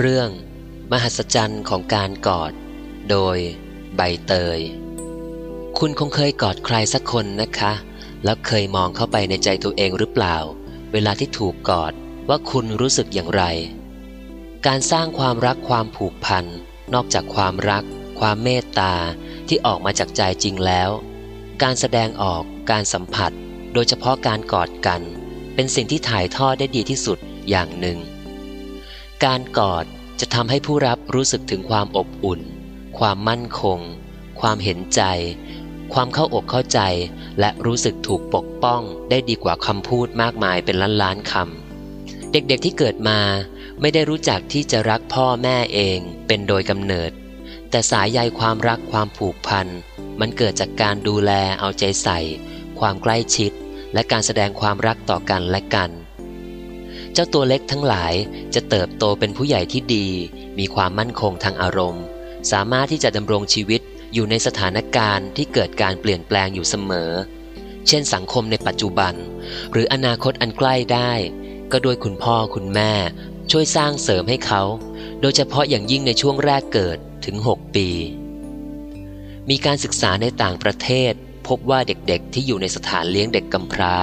เรื่อง มหัศจรรย์ของการกอด โดย ใบเตย คุณคงเคยกอดใครสักคนนะคะ แล้วเคยมองเข้าไปในใจตัวเองหรือเปล่า เวลาที่ถูกกอดว่าคุณรู้สึกอย่างไร การสร้างความรักความผูกพัน นอกจากความรัก ความเมตตาที่ออกมาจากใจจริงแล้ว การแสดงออกการสัมผัส โดยเฉพาะการกอดกัน เป็นสิ่งที่ถ่ายทอดได้ดีที่สุดอย่างหนึ่ง การกอดจะทำให้ผู้รับรู้สึกถึงความอบอุ่น ความมั่นคง ความเห็นใจ ความเข้าอกเข้าใจ และรู้สึกถูกปกป้องได้ดีกว่าคำพูดมากมายเป็นล้านล้านคำ เด็กๆที่เกิดมาไม่ได้รู้จักที่จะรักพ่อแม่เองเป็นโดยกำเนิด แต่สายใยความรักความผูกพัน มันเกิดจากการดูแลเอาใจใส่ ความใกล้ชิด และการแสดงความรักต่อกันและกัน เจ้าตัวเล็กทั้งหลายจะเติบโตเป็นผู้ใหญ่ที่ดี มีความมั่นคงทางอารมณ์ สามารถที่จะดำรงชีวิตอยู่ในสถานการณ์ที่เกิดการเปลี่ยนแปลงอยู่เสมอ เช่นสังคมในปัจจุบัน หรืออนาคตอันใกล้ได้ ก็โดยคุณพ่อคุณแม่ ช่วยสร้างเสริมให้เขา โดยเฉพาะอย่างยิ่งในช่วงแรกเกิดถึง 6 ปี มีการศึกษาในต่างประเทศ พบว่าเด็กๆที่อยู่ในสถานเลี้ยงเด็กกำพร้า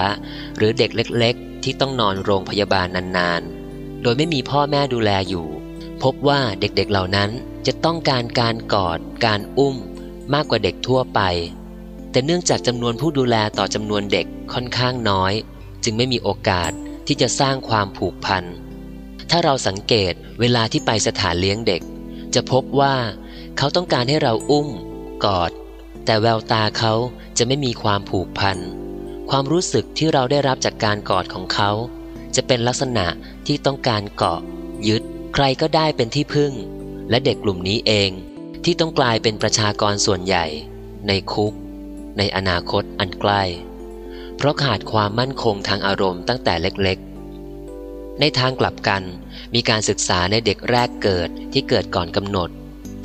หรือเด็กเล็กๆ ที่ต้องนอนโรงพยาบาลนานๆ โดยไม่มีพ่อแม่ดูแลอยู่ พบว่าเด็กๆเหล่านั้นจะต้องการการกอด การอุ้ม มากกว่าเด็กทั่วไป แต่เนื่องจากจำนวนผู้ดูแลต่อจำนวนเด็กค่อนข้างน้อย จึงไม่มีโอกาสที่จะสร้างความผูกพัน ถ้าเราสังเกตเวลาที่ไปสถานเลี้ยงเด็ก จะพบว่าเขาต้องการให้เราอุ้ม กอด แต่แววตาเขาจะไม่มีความผูกพัน ความรู้สึกที่เราได้รับจากการกอดของเขา จะเป็นลักษณะที่ต้องการเกาะ ยึด ใครก็ได้เป็นที่พึ่ง และเด็กกลุ่มนี้เองที่ต้องกลายเป็นประชากรส่วนใหญ่ ในคุก ในอนาคตอันใกล้ เพราะขาดความมั่นคงทางอารมณ์ตั้งแต่เล็กๆ ในทางกลับกันมีการศึกษาในเด็กแรกเกิดที่เกิดก่อนกำหนด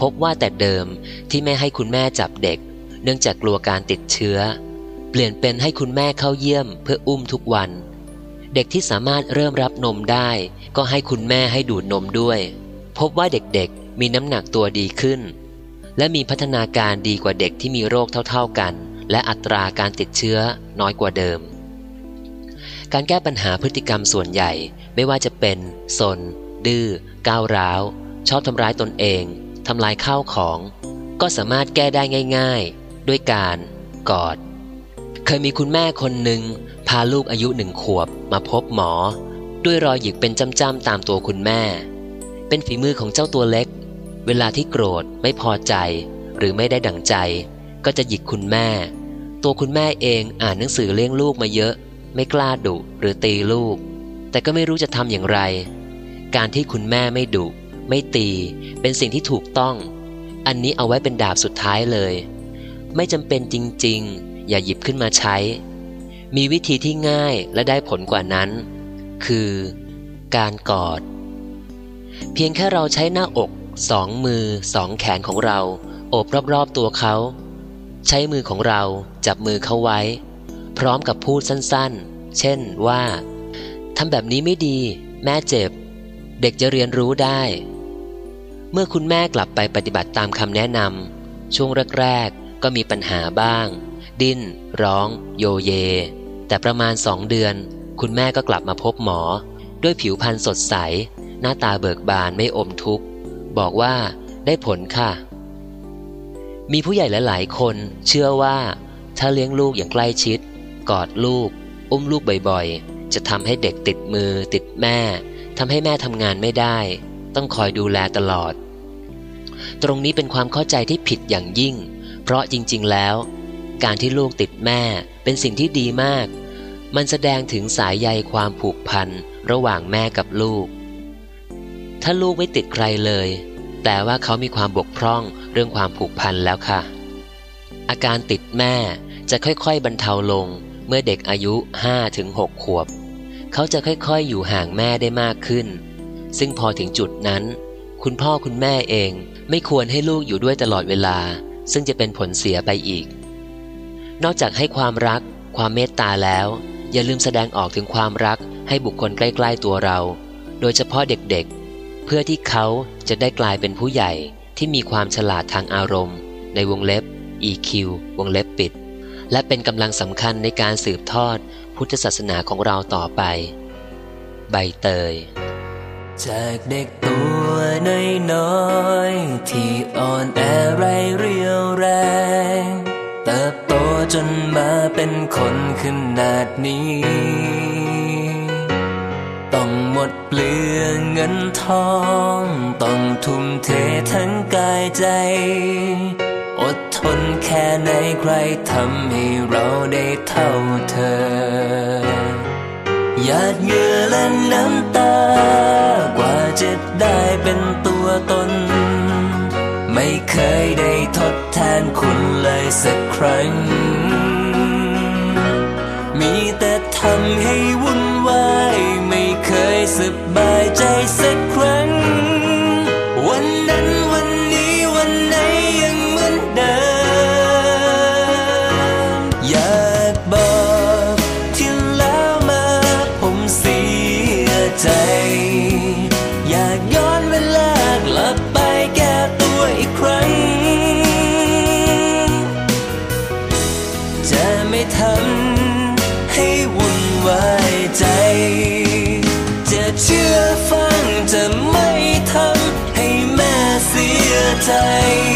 พบว่าแต่เดิมที่ไม่ให้คุณแม่จับเด็ก เนื่องจากกลัวการติดเชื้อ ปลี่ยนเป็นให้คุณแม่เข้าเยี่ยมเพื่ออุ้มทุกวัน เด็กที่สามารถเริ่มรับนมได้ ก็ให้คุณแม่ให้ดูดนมด้วย พบว่าเด็กๆมีน้ำหนักตัวดีขึ้น และมีพัฒนาการดีกว่าเด็กที่มีโรคเท่าๆกัน และอัตราการติดเชื้อน้อยกว่าเดิม การแก้ปัญหาพฤติกรรมส่วนใหญ่ไม่ว่าจะเป็นสน ดื้อก้าวร้าว ชอบทำร้ายตนเองทำลายข้าวของ ก็สามารถแก้ได้ง่าย ๆ ด้วยการกอด เคยมีคุณแม่คนหนึ่งพาลูกอายุหนึ่งขวบมาพบหมอ ด้วยรอยหยิกเป็นจ้ำๆตามตัวคุณแม่ เป็นฝีมือของเจ้าตัวเล็ก เวลาที่โกรธไม่พอใจ หรือไม่ได้ดั่งใจ ก็จะหยิกคุณแม่ ตัวคุณแม่เองอ่านหนังสือเลี้ยงลูกมาเยอะ ไม่กล้าดุหรือตีลูก แต่ก็ไม่รู้จะทำอย่างไร การที่คุณแม่ไม่ดุไม่ตีเป็นสิ่งที่ถูกต้อง อันนี้เอาไว้เป็นดาบสุดท้ายเลย ไม่จำเป็นจริงๆ อย่าหยิบขึ้นมาใช้ มีวิธีที่ง่ายและได้ผลกว่านั้น คือ การกอด เพียงแค่เราใช้หน้าอกสองมือสองแขนของเรา โอบรอบๆตัวเขา ใช้มือของเราจับมือเขาไว้ พร้อมกับพูดสั้นๆ เช่นว่าทำแบบนี้ไม่ดี แม่เจ็บ เด็กจะเรียนรู้ได้ เมื่อคุณแม่กลับไปปฏิบัติตามคำแนะนำช่วงแรก ๆ ก็มีปัญหาบ้าง ดิ้น ร้อง โยเย แต่ประมาณสองเดือน คุณแม่ก็กลับมาพบหมอ ด้วยผิวพรรณสดใส หน้าตาเบิกบานไม่อมทุกข์ บอกว่าได้ผลค่ะ มีผู้ใหญ่หลายๆ คนเชื่อว่า ถ้าเลี้ยงลูกอย่างใกล้ชิด กอดลูก อุ้มลูกบ่อยๆ จะทำให้เด็กติดมือ ติดแม่ทำให้แม่ทำงานไม่ได้ ต้องคอยดูแลตลอด ตรงนี้เป็นความเข้าใจที่ผิดอย่างยิ่ง เพราะจริงๆแล้ว การที่ลูกติดแม่เป็นสิ่งที่ดีมาก มันแสดงถึงสายใยความผูกพันระหว่างแม่กับลูก ถ้าลูกไม่ติดใครเลยแต่ว่าเขามีความบกพร่องเรื่องความผูกพันแล้วค่ะ อาการติดแม่จะค่อยๆ บรรเทาลงเมื่อเด็กอายุ 5-6 ขวบ เขาจะค่อยๆ อยู่ห่างแม่ได้มากขึ้น ซึ่งพอถึงจุดนั้น คุณพ่อคุณแม่เองไม่ควรให้ลูกอยู่ด้วยตลอดเวลา ซึ่งจะเป็นผลเสียไปอีก นอกจากให้ความรัก ความเมตตาแล้ว อย่าลืมแสดงออกถึงความรักให้บุคคลใกล้ ๆตัวเรา โดยเฉพาะเด็กๆ เพื่อที่เขาจะได้กลายเป็นผู้ใหญ่ที่มีความฉลาดทางอารมณ์ ในวงเล็บ EQ วงเล็บปิด และเป็นกำลังสำคัญในการสืบทอด พุทธศาสนาของเราต่อไป ใบเตย จากเด็กตัวน้อยๆที่อ่อนแอไรเรียวแรง จนมาเป็นคนขนาดนี้ ต้องหมดเปลืองเงินทอง ต้องทุ่มเททั้งกายใจ อดทนแค่ไหนใครทำให้เราได้เท่าเธอ หยาดเหงื่อและน้ำตา กว่าจะได้เป็นตัวตน ไม่เคยได้ทดแทนคุณเลยสักครั้ง มีแต่ทำให้วุ่นวาย ไม่เคยสบายใจสั อ